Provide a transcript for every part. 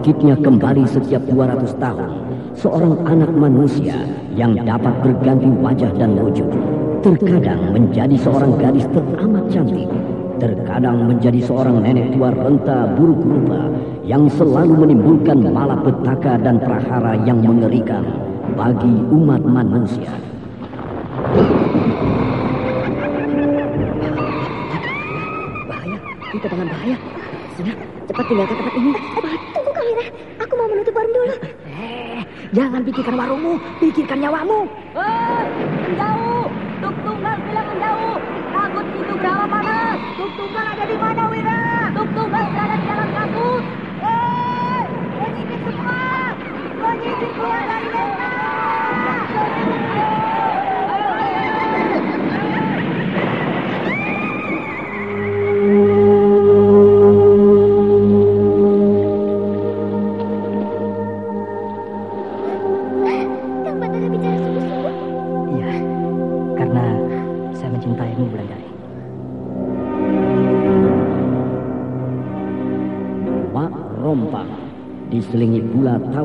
bangkitnya kembali setiap 200 tahun Seorang anak manusia yang dapat berganti wajah dan wujud. Terkadang menjadi seorang gadis teramat cantik. Terkadang menjadi seorang nenek tua renta buruk rupa Yang selalu menimbulkan malapetaka dan prahara yang mengerikan Bagi umat manusia. Bahaya, kita dalam bahaya. Sudah, cepat tinggalkan tempat ini. Tunggu Aku mau menutup warung dulu. Eh, jangan pikirkan warungmu, pikirkan nyawamu. Hei, menjauh! Tuk tunggal bilang menjauh! Takut itu berapa mana? Tuk tunggal ada di mana, Wira? Tuk tunggal berada di dalam kabut. Hei, penyisir semua! Penyisir keluar dari desa!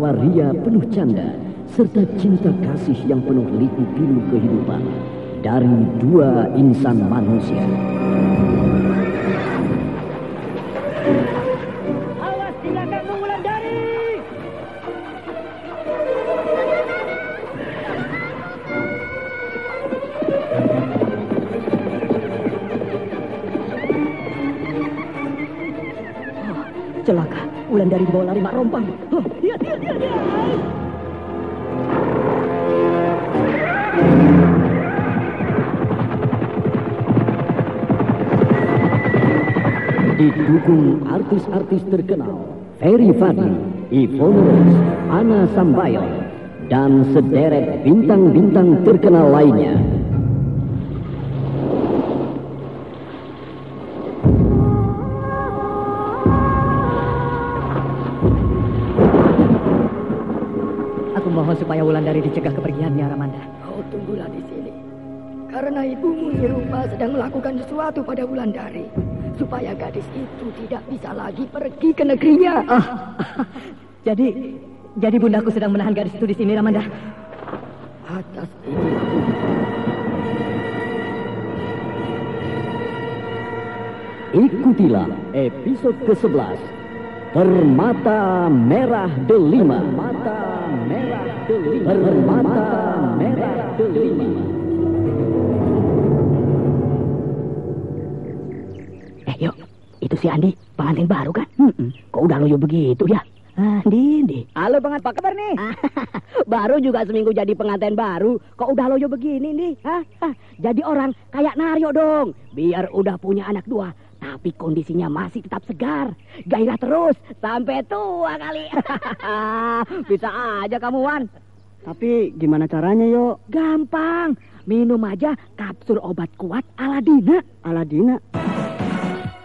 Tawa ria penuh canda serta cinta kasih yang penuh liku pilu kehidupan dari dua insan manusia. Awas di belakangmu, Wulandari! Oh, celaka, Wulandari dibawa lari Mak Rompang. Didukung artis-artis terkenal Ferry Fadli, Ivone Rose, Ana Sambayon, dan sederet bintang-bintang terkenal lainnya. Aku mohon supaya Wulandari dicegah kepergiannya, Ramanda. Kau tunggulah di sini. Karena ibumu Nirupa sedang melakukan sesuatu pada Wulandari. Supaya gadis itu tidak bisa lagi pergi ke negerinya. Ah, jadi, jadi bundaku sedang menahan gadis itu di sini, Ramanda. Atas ibuku. Ikutilah episode ke-11 Permata Merah Delima Permata Merah Delima Permata Merah Delima Itu si Andi, pengantin baru kan? Kok udah loyo begitu ya? Andi, Andi. Halo pengantin, apa kabar nih? baru juga seminggu jadi pengantin baru, kok udah loyo begini nih? Hah? Hah, Jadi orang kayak Naryo dong, biar udah punya anak dua, tapi kondisinya masih tetap segar. Gairah terus, sampai tua kali. Bisa aja kamu, Wan. Tapi gimana caranya, yuk? Gampang, minum aja kapsul obat kuat Aladina. Aladina.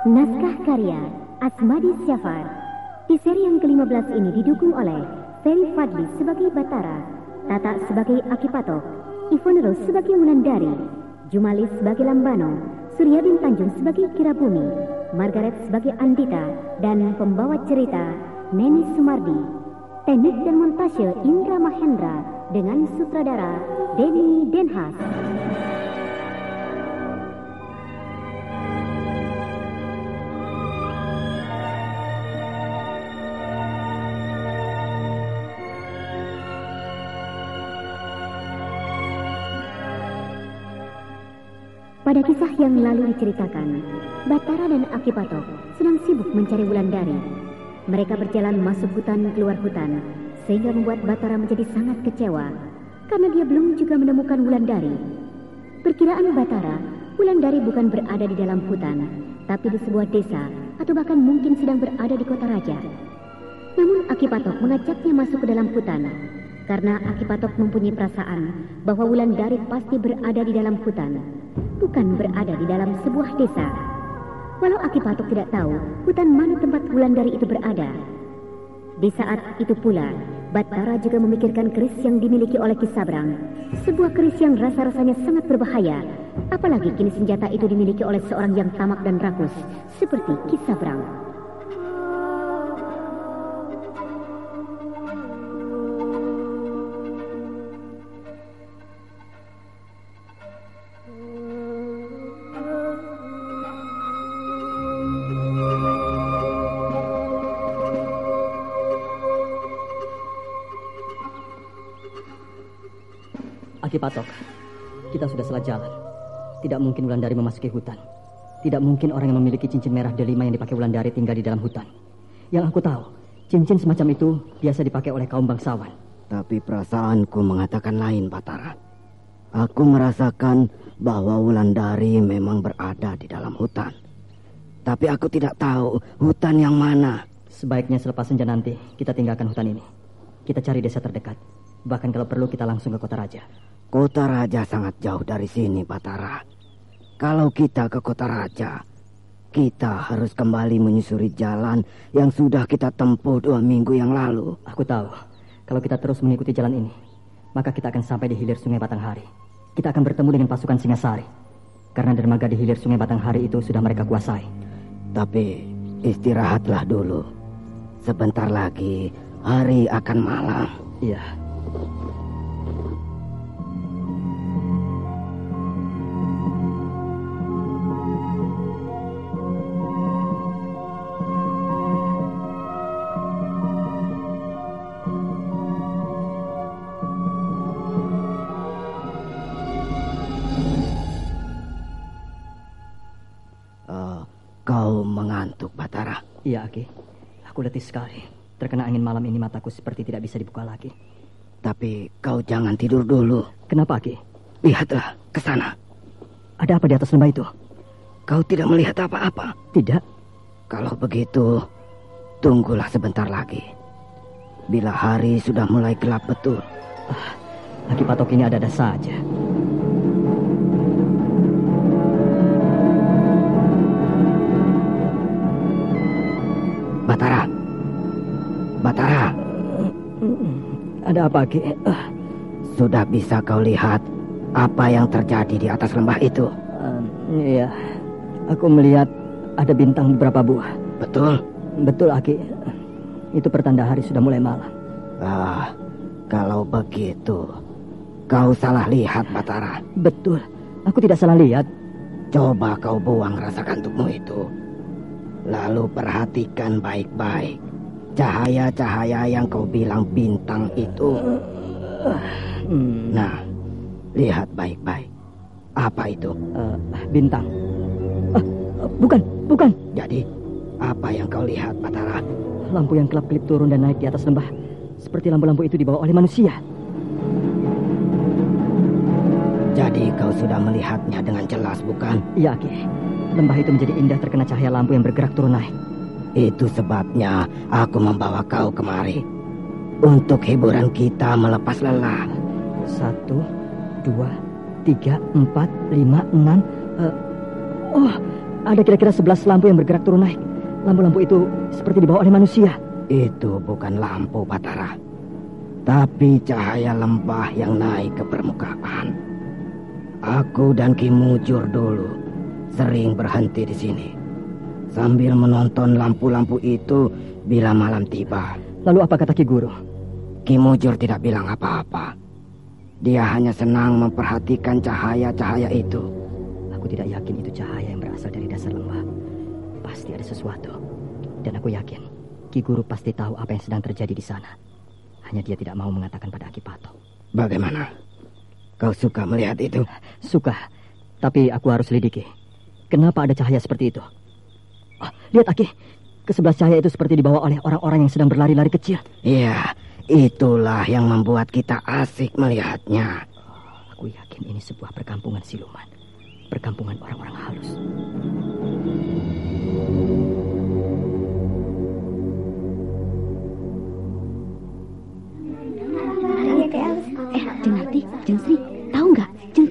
Naskah karya Asmadi Syafar. Di seri yang ke-15 ini didukung oleh Ferry Fadli sebagai Batara, Tata sebagai Akipatok, Ivonero sebagai Wulandari, Jumali sebagai Lambano, Suryadin Tanjung sebagai Kirabumi, Margaret sebagai Andita, dan pembawa cerita Neni Sumardi. Teknik dan montase Indra Mahendra dengan sutradara Denny Denhas. Yang lalu diceritakan, Batara dan Akipatok sedang sibuk mencari Wulandari. Mereka berjalan masuk hutan keluar hutan, sehingga membuat Batara menjadi sangat kecewa karena dia belum juga menemukan Wulandari. Perkiraan Batara, Wulandari bukan berada di dalam hutan, tapi di sebuah desa atau bahkan mungkin sedang berada di kota raja. Namun Akipatok mengajaknya masuk ke dalam hutan karena Akipatok mempunyai perasaan bahwa Wulandari pasti berada di dalam hutan bukan berada di dalam sebuah desa. Walau Akipatok tidak tahu hutan mana tempat Wulandari itu berada. Di saat itu pula, Batara juga memikirkan keris yang dimiliki oleh Kisabrang. Sebuah keris yang rasa-rasanya sangat berbahaya. Apalagi kini senjata itu dimiliki oleh seorang yang tamak dan rakus, seperti Kisabrang. Patok, kita sudah salah jalan. Tidak mungkin Wulandari memasuki hutan. Tidak mungkin orang yang memiliki cincin merah delima yang dipakai Wulandari tinggal di dalam hutan. Yang aku tahu, cincin semacam itu biasa dipakai oleh kaum bangsawan. Tapi perasaanku mengatakan lain, Batara. Aku merasakan bahwa Wulandari memang berada di dalam hutan. Tapi aku tidak tahu hutan yang mana. Sebaiknya selepas senja nanti kita tinggalkan hutan ini. Kita cari desa terdekat. Bahkan kalau perlu kita langsung ke kota raja. Kota raja sangat jauh dari sini, Batara. Kalau kita ke kota raja, kita harus kembali menyusuri jalan yang sudah kita tempuh dua minggu yang lalu. Aku tahu, kalau kita terus mengikuti jalan ini, maka kita akan sampai di hilir sungai Batanghari. Kita akan bertemu dengan pasukan Singasari. Karena dermaga di hilir sungai Batanghari itu sudah mereka kuasai. Tapi istirahatlah dulu. Sebentar lagi hari akan malam. Iya. Sekali. Terkena angin malam ini mataku seperti tidak bisa dibuka lagi. Tapi kau jangan tidur dulu. Kenapa, Aki? Lihatlah ke sana. Ada apa di atas lembah itu? Kau tidak melihat apa-apa. Tidak. Kalau begitu, tunggulah sebentar lagi. Bila hari sudah mulai gelap betul. Aki Patok ini ada-ada saja. Ada apa, Aki? Ah, sudah bisa kau lihat apa yang terjadi di atas lembah itu? um, iya. Aku melihat ada bintang beberapa buah. Betul? Betul, Aki. Itu pertanda hari sudah mulai malam. Ah, kalau begitu, kau salah lihat, Batara. Betul. Aku tidak salah lihat. Coba kau buang rasa kantukmu itu. Lalu perhatikan baik-baik. Cahaya-cahaya yang kau bilang bintang itu. Hmm, Nah, lihat baik-baik. Apa itu? eh, bintang. Eh, bukan, bukan. Jadi, apa yang kau lihat, Batara? Lampu yang kelap-kelip turun dan naik di atas lembah. Seperti lampu-lampu itu dibawa oleh manusia. Jadi kau sudah melihatnya dengan jelas, bukan? Iya, Aki. Lembah itu menjadi indah terkena cahaya lampu yang bergerak turun naik. Itu sebabnya aku membawa kau kemari. Untuk hiburan kita melepas lelah. Satu, dua, tiga, empat, lima, enam. eh, oh, ada kira-kira sebelas lampu yang bergerak turun naik. Lampu-lampu itu seperti dibawa oleh manusia. Itu bukan lampu, Batara. tapi cahaya lembah yang naik ke permukaan. Aku dan Ki Mujur dulu sering berhenti di sini sambil menonton lampu-lampu itu bila malam tiba. Lalu apa kata Ki Guru? Ki Mujur tidak bilang apa-apa. Dia hanya senang memperhatikan cahaya-cahaya itu. Aku tidak yakin itu cahaya yang berasal dari dasar lembah. Pasti ada sesuatu. Dan aku yakin Ki Guru pasti tahu apa yang sedang terjadi di sana. Hanya dia tidak mau mengatakan pada Aki Patok. Bagaimana? Kau suka melihat itu? Suka, tapi aku harus selidiki. Kenapa ada cahaya seperti itu? Oh, lihat Aki, ke sebelah cahaya itu seperti dibawa oleh orang-orang yang sedang berlari-lari kecil. Iya, itulah yang membuat kita asik melihatnya. Oh, aku yakin ini sebuah perkampungan siluman. Perkampungan orang-orang halus. Eh, Jeng Nati, Jeng Sri, tahu nggak? Jeng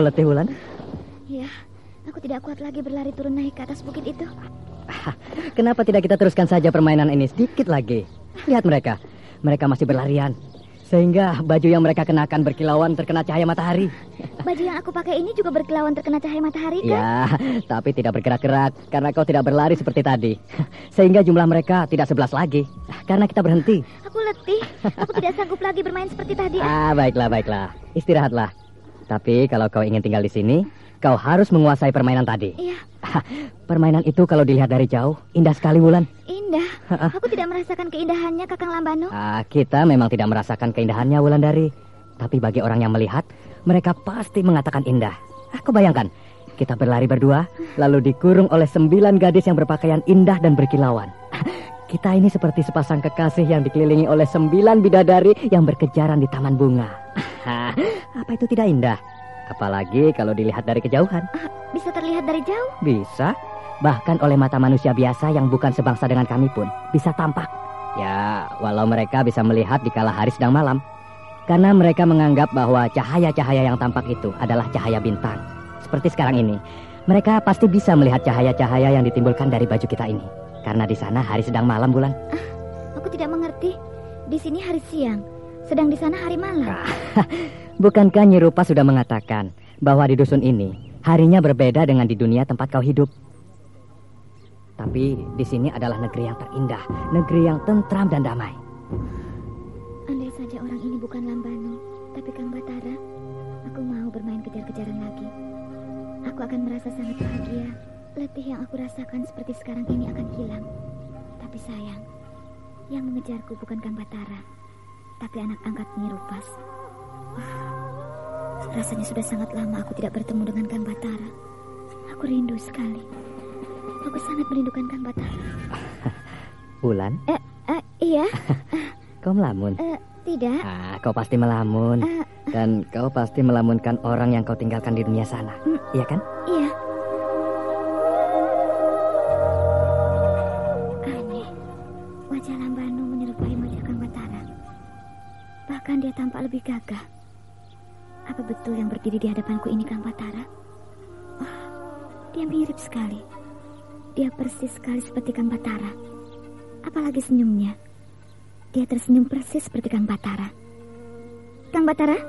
Kau letih, Wulan? Iya, aku tidak kuat lagi berlari turun naik ke atas bukit itu. Kenapa tidak kita teruskan saja permainan ini sedikit lagi? Lihat mereka. Mereka masih berlarian. Sehingga baju yang mereka kenakan berkilauan terkena cahaya matahari. Baju yang aku pakai ini juga berkilauan terkena cahaya matahari kan? Ya, tapi tidak bergerak-gerak karena kau tidak berlari seperti tadi. Sehingga jumlah mereka tidak sebelas lagi. Karena kita berhenti. Aku letih. Aku tidak sanggup lagi bermain seperti tadi. Ah, baiklah, baiklah. Istirahatlah. Tapi kalau kau ingin tinggal di sini, kau harus menguasai permainan tadi. Iya, Permainan itu kalau dilihat dari jauh, indah sekali, Wulan. indah. Aku tidak merasakan keindahannya, Kakang Lambano. Ah, kita memang tidak merasakan keindahannya, Wulandari. Tapi bagi orang yang melihat, mereka pasti mengatakan indah. Aku bayangkan, kita berlari berdua, lalu dikurung oleh sembilan gadis yang berpakaian indah dan berkilauan. Kita ini seperti sepasang kekasih yang dikelilingi oleh sembilan bidadari yang berkejaran di taman bunga. Apa itu tidak indah? Apalagi kalau dilihat dari kejauhan. Bisa terlihat dari jauh. Bisa. Bahkan oleh mata manusia biasa yang bukan sebangsa dengan kami pun bisa tampak. Ya, walau mereka bisa melihat di kala hari sedang malam. Karena mereka menganggap bahwa cahaya-cahaya yang tampak itu adalah cahaya bintang. Seperti sekarang ini, mereka pasti bisa melihat cahaya-cahaya yang ditimbulkan dari baju kita ini. Karena di sana hari sedang malam bulan. Aku tidak mengerti. Di sini hari siang, sedang di sana hari malam. Bukankah Nyi Rupa sudah mengatakan bahwa di dusun ini harinya berbeda dengan di dunia tempat kau hidup? Tapi di sini adalah negeri yang terindah, negeri yang tentram dan damai. Andai saja orang ini bukan Lambano, tapi Kang Batara, aku mau bermain kejar-kejaran lagi. Aku akan merasa sangat bahagia. Letih yang aku rasakan seperti sekarang ini akan hilang. Tapi sayang, yang mengejarku bukan Kang Batara, tapi anak angkat Nyi Rupas. Wah, rasanya sudah sangat lama aku tidak bertemu dengan Kang Batara. Aku rindu sekali. Aku sangat merindukan Kang Batara. Bulan, Eh, eh iya, kau melamun. eh, tidak. Ah, kau pasti melamun. Eh, Dan kau pasti melamunkan orang yang kau tinggalkan di dunia sana. Mm. Iya kan? Iya. Lebih gagah. Apa betul yang berdiri di hadapanku ini Kang Batara? Wah, dia mirip sekali. Dia persis sekali seperti Kang Batara. Apalagi senyumnya. Dia tersenyum persis seperti Kang Batara. Kang Batara?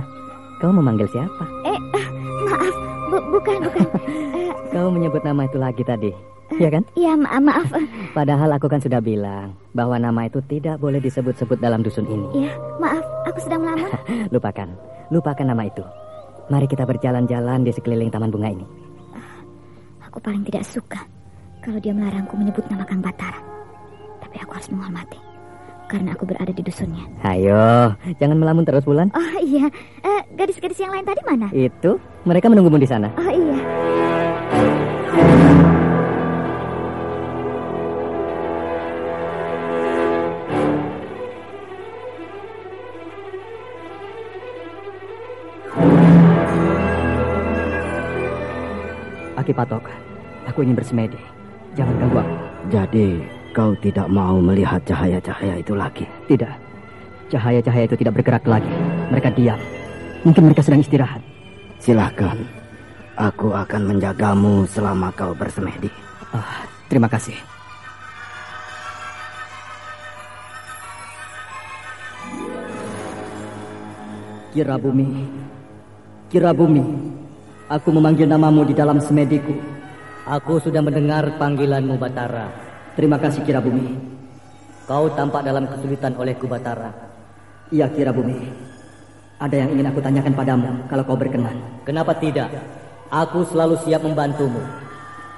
Kau memanggil siapa? Eh, ah, maaf. Bu- bukan, bukan. Eh, Kau menyebut nama itu lagi tadi. Iya kan? Iya, ma maaf. Padahal aku kan sudah bilang bahwa nama itu tidak boleh disebut-sebut dalam dusun ini. Iya, maaf. Aku sedang melamun. Lupakan. Lupakan nama itu. Mari kita berjalan-jalan di sekeliling taman bunga ini. Aku paling tidak suka kalau dia melarangku menyebut nama Kang Batara. Tapi aku harus menghormati karena aku berada di dusunnya. Ayo, jangan melamun terus bulan. Oh iya, Eh, gadis-gadis yang lain tadi mana? Itu mereka menunggumu di sana. Oh iya. Aki Patok, aku ingin bersemedi. Jangan ganggu aku. Jadi kau tidak mau melihat cahaya-cahaya itu lagi? Tidak. Cahaya-cahaya itu tidak bergerak lagi. Mereka diam. Mungkin mereka sedang istirahat. Silahkan. Aku akan menjagamu selama kau bersemedi. Ah, terima kasih. Kira bumi, kira bumi, aku memanggil namamu di dalam semediku. Aku sudah mendengar panggilanmu Batara. Terima kasih Kira bumi. Kau tampak dalam kesulitan olehku Batara. Iya Kira bumi. Ada yang ingin aku tanyakan padamu kalau kau berkenan. Kenapa tidak? Aku selalu siap membantumu.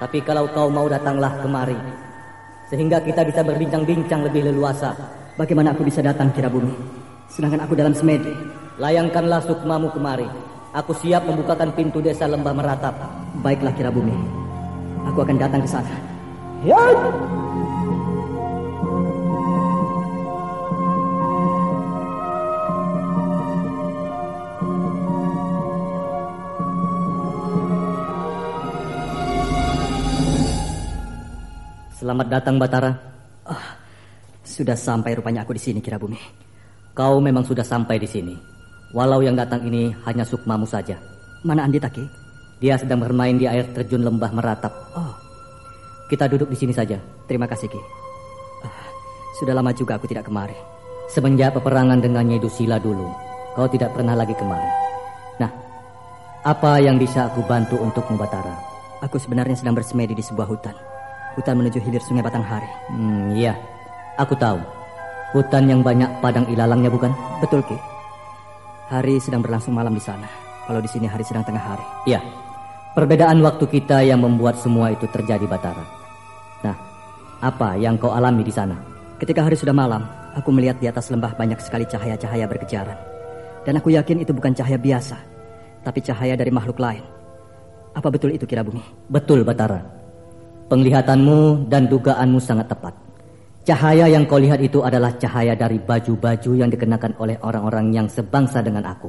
Tapi kalau kau mau datanglah kemari. Sehingga kita bisa berbincang-bincang lebih leluasa. Bagaimana aku bisa datang Kira bumi? Sedangkan aku dalam semedi. Layangkanlah sukmamu kemari. Aku siap membukakan pintu desa lembah meratap. Baiklah Kira bumi. Aku akan datang ke sana. Ya. Selamat datang Batara. Ah, sudah sampai rupanya aku di sini Kira Bumi. Kau memang sudah sampai di sini. Walau yang datang ini hanya sukmamu saja. Mana Andi Taki? Dia sedang bermain di air terjun lembah meratap. Oh, kita duduk di sini saja. Terima kasih Ki. Ah, sudah lama juga aku tidak kemari. Semenjak peperangan dengan Nyi Dusila dulu, kau tidak pernah lagi kemari. Nah, apa yang bisa aku bantu untukmu Batara? Aku sebenarnya sedang bersemedi di sebuah hutan. Hutan menuju hilir sungai Batanghari. Hmm, iya. Aku tahu. Hutan yang banyak padang ilalangnya bukan? Betul, Ki. Hari sedang berlangsung malam di sana. Kalau di sini hari sedang tengah hari. Iya. Perbedaan waktu kita yang membuat semua itu terjadi, Batara. Nah, apa yang kau alami di sana? Ketika hari sudah malam, aku melihat di atas lembah banyak sekali cahaya-cahaya berkejaran. Dan aku yakin itu bukan cahaya biasa, tapi cahaya dari makhluk lain. Apa betul itu kira bumi? Betul, Batara. Penglihatanmu dan dugaanmu sangat tepat. Cahaya yang kau lihat itu adalah cahaya dari baju-baju yang dikenakan oleh orang-orang yang sebangsa dengan aku.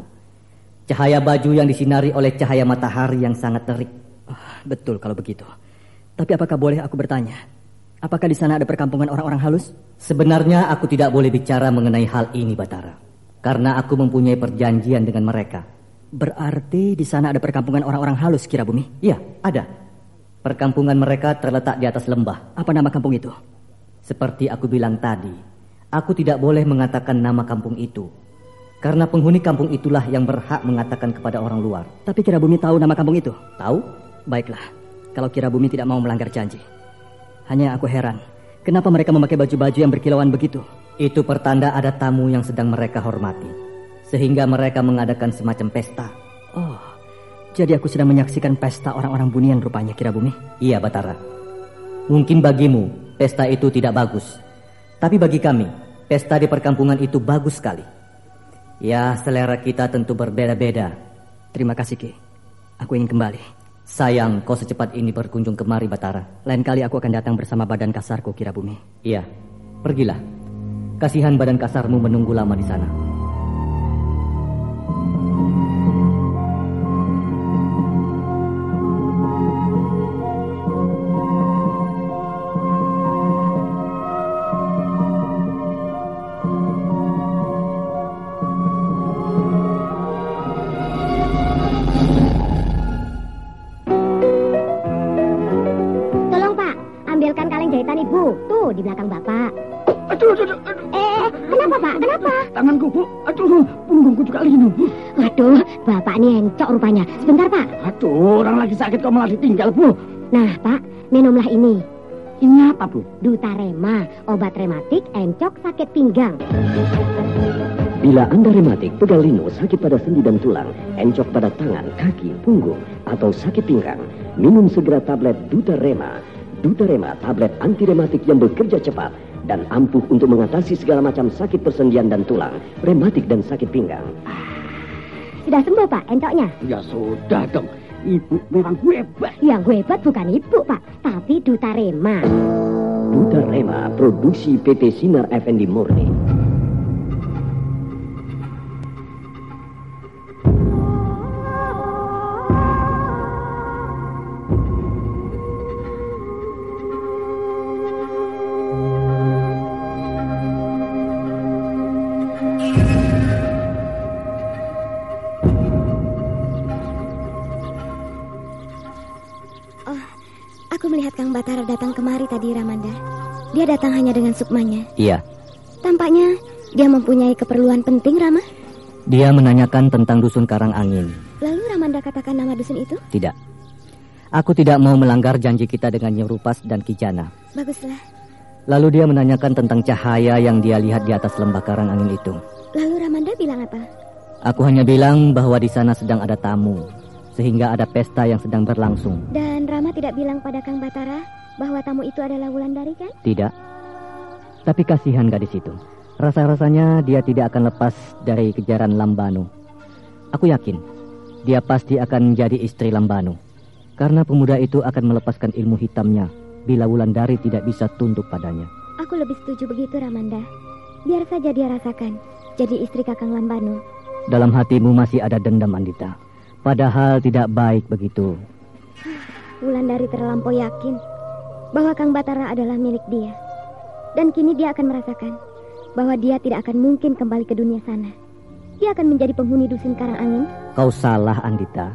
Cahaya baju yang disinari oleh cahaya matahari yang sangat terik. Ah, betul kalau begitu. Tapi apakah boleh aku bertanya? Apakah di sana ada perkampungan orang-orang halus? Sebenarnya aku tidak boleh bicara mengenai hal ini, Batara. Karena aku mempunyai perjanjian dengan mereka. Berarti di sana ada perkampungan orang-orang halus, kira bumi? Iya, ada. Perkampungan mereka terletak di atas lembah. Apa nama kampung itu? Seperti aku bilang tadi, aku tidak boleh mengatakan nama kampung itu. Karena penghuni kampung itulah yang berhak mengatakan kepada orang luar. Tapi Kira Bumi tahu nama kampung itu? Tahu? Baiklah, kalau Kira Bumi tidak mau melanggar janji. Hanya aku heran, kenapa mereka memakai baju-baju yang berkilauan begitu? Itu pertanda ada tamu yang sedang mereka hormati. Sehingga mereka mengadakan semacam pesta. Oh, jadi aku sedang menyaksikan pesta orang-orang bunian rupanya Kira Bumi? Iya, Batara. Mungkin bagimu, pesta itu tidak bagus. Tapi bagi kami, pesta di perkampungan itu bagus sekali. Ya, selera kita tentu berbeda-beda. Terima kasih, Ki. Aku ingin kembali. Sayang kau secepat ini berkunjung kemari, Batara. Lain kali aku akan datang bersama badan kasarku, Kira Bumi. Iya, pergilah. Kasihan badan kasarmu menunggu lama di sana. Sakit kok malah ditinggal, Bu. Nah, Pak, minumlah ini. Ini apa, Bu? Dutarema, obat rematik, encok, sakit pinggang. Bila Anda rematik, pegal linu, sakit pada sendi dan tulang, encok pada tangan, kaki, punggung, atau sakit pinggang, minum segera tablet Dutarema. Dutarema, tablet anti rematik yang bekerja cepat dan ampuh untuk mengatasi segala macam sakit persendian dan tulang, rematik dan sakit pinggang. Sudah sembuh, Pak, encoknya? Ya sudah dong. Ibu memang hebat. Yang hebat bukan ibu, Pak, tapi Dutarema. Dutarema, produksi PT Sinar Effendi Murni. Datang hanya dengan sukmanya. Iya, Tampaknya dia mempunyai keperluan penting, Rama. dia menanyakan tentang dusun Karang Angin. Lalu Ramanda katakan nama dusun itu? Tidak. Aku tidak mau melanggar janji kita dengan Nyerupas dan Kijana. Baguslah. Lalu dia menanyakan tentang cahaya yang dia lihat di atas lembah Karang Angin itu. Lalu Ramanda bilang apa? Aku hanya bilang bahwa di sana sedang ada tamu, sehingga ada pesta yang sedang berlangsung. Dan Rama tidak bilang pada Kang Batara bahwa tamu itu adalah Wulandari kan? Tidak. Tapi kasihan gadis itu. Rasa-rasanya dia tidak akan lepas dari kejaran Lambano. Aku yakin dia pasti akan menjadi istri Lambano. Karena pemuda itu akan melepaskan ilmu hitamnya bila Wulandari tidak bisa tunduk padanya. Aku lebih setuju begitu, Ramanda. Biar saja dia rasakan jadi istri Kakang Lambano. Dalam hatimu masih ada dendam Andita. Padahal tidak baik begitu. Wulandari terlampau yakin bahwa Kang Batara adalah milik dia. Dan kini dia akan merasakan bahwa dia tidak akan mungkin kembali ke dunia sana. Dia akan menjadi penghuni dusun Karang Angin. Kau salah Andita.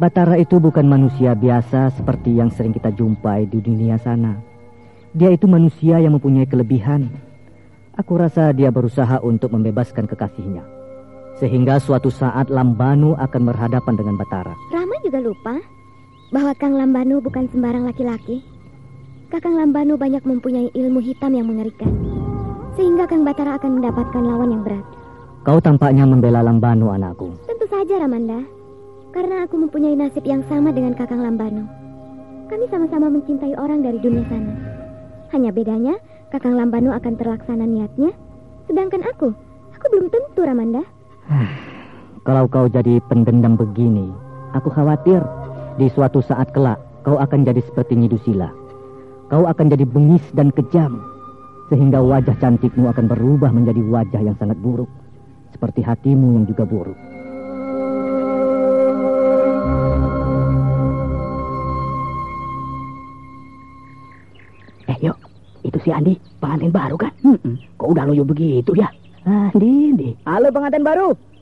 Batara itu bukan manusia biasa seperti yang sering kita jumpai di dunia sana. Dia itu manusia yang mempunyai kelebihan. Aku rasa dia berusaha untuk membebaskan kekasihnya. Sehingga suatu saat Lambanu akan berhadapan dengan Batara. Rama juga lupa bahwa Kang Lambano bukan sembarang laki-laki. Kakang Lambano banyak mempunyai ilmu hitam yang mengerikan. Sehingga Kang Batara akan mendapatkan lawan yang berat. Kau tampaknya membela Lambanu anakku. Tentu saja Ramanda. Karena aku mempunyai nasib yang sama dengan Kakang Lambano. Kami sama-sama mencintai orang dari dunia sana. Hanya bedanya, Kakang Lambano akan terlaksana niatnya, sedangkan aku, aku belum tentu Ramanda. Kalau kau jadi pendendam begini, aku khawatir di suatu saat kelak kau akan jadi seperti Nyidusila. Kau akan jadi bengis dan kejam, sehingga wajah cantikmu akan berubah menjadi wajah yang sangat buruk, seperti hatimu yang juga buruk. Eh, yuk. Itu si Andi, pengantin baru kan? Kok udah loyo begitu ya? Andi, Andi. Halo pengantin baru.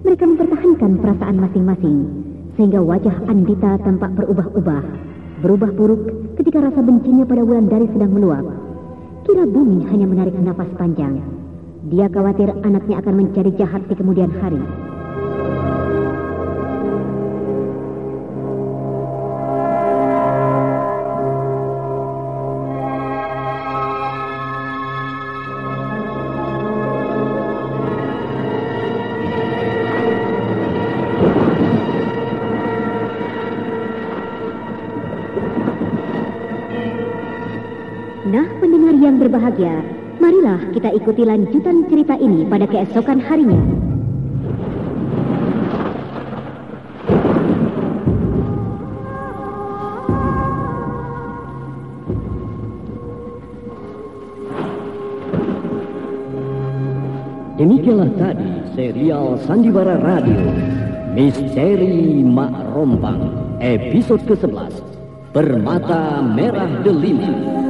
Mereka mempertahankan perasaan masing-masing, sehingga wajah Andita tampak berubah-ubah. Berubah buruk ketika rasa bencinya pada Wulandari sedang meluap. Kirabumi hanya menarik nafas panjang. Dia khawatir anaknya akan mencari jahat di kemudian hari. Berbahagia, marilah kita ikuti lanjutan cerita ini pada keesokan harinya. Demikianlah tadi serial Sandiwara Radio Misteri Mak Rompang episode ke-11 Permata Merah Delima.